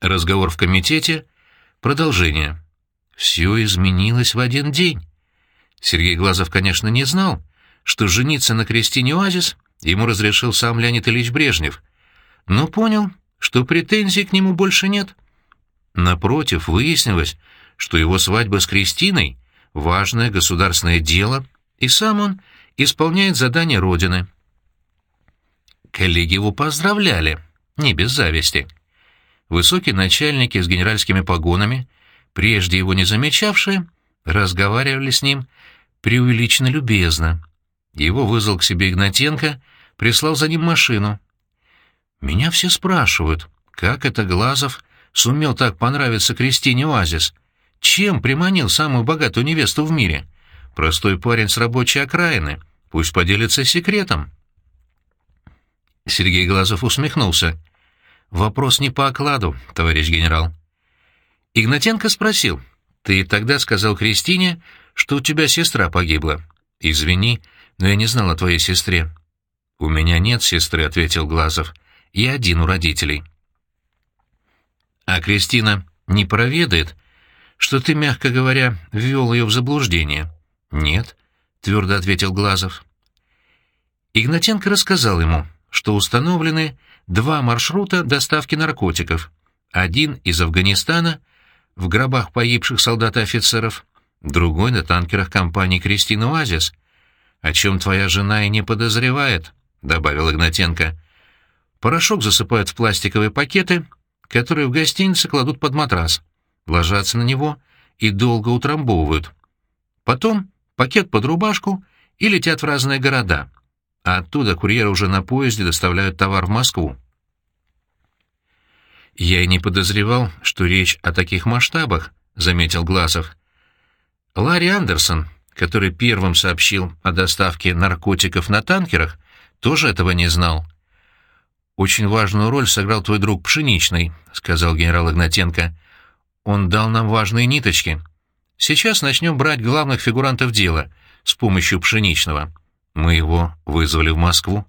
Разговор в комитете. Продолжение. Все изменилось в один день. Сергей Глазов, конечно, не знал, что жениться на Кристине Оазис ему разрешил сам Леонид Ильич Брежнев, но понял, что претензий к нему больше нет. Напротив, выяснилось, что его свадьба с Кристиной — важное государственное дело, и сам он исполняет задание Родины. Коллеги его поздравляли, не без зависти. Высокие начальники с генеральскими погонами, прежде его не замечавшие, разговаривали с ним преувеличенно любезно. Его вызвал к себе Игнатенко, прислал за ним машину. Меня все спрашивают, как это Глазов сумел так понравиться Кристине Оазис? Чем приманил самую богатую невесту в мире? Простой парень с рабочей окраины. Пусть поделится секретом. Сергей Глазов усмехнулся. «Вопрос не по окладу, товарищ генерал». Игнатенко спросил. «Ты тогда сказал Кристине, что у тебя сестра погибла. Извини, но я не знал о твоей сестре». «У меня нет сестры», — ответил Глазов. «Я один у родителей». «А Кристина не проведает, что ты, мягко говоря, ввел ее в заблуждение?» «Нет», — твердо ответил Глазов. Игнатенко рассказал ему, что установлены два маршрута доставки наркотиков. Один из Афганистана, в гробах погибших солдат и офицеров, другой на танкерах компании «Кристина Оазис», о чем твоя жена и не подозревает, — добавил Игнатенко. Порошок засыпают в пластиковые пакеты, которые в гостинице кладут под матрас, ложатся на него и долго утрамбовывают. Потом пакет под рубашку и летят в разные города а оттуда курьеры уже на поезде доставляют товар в Москву. «Я и не подозревал, что речь о таких масштабах», — заметил Глазов. Ларри Андерсон, который первым сообщил о доставке наркотиков на танкерах, тоже этого не знал. «Очень важную роль сыграл твой друг Пшеничный», — сказал генерал Игнатенко. «Он дал нам важные ниточки. Сейчас начнем брать главных фигурантов дела с помощью Пшеничного». Мы его вызвали в Москву.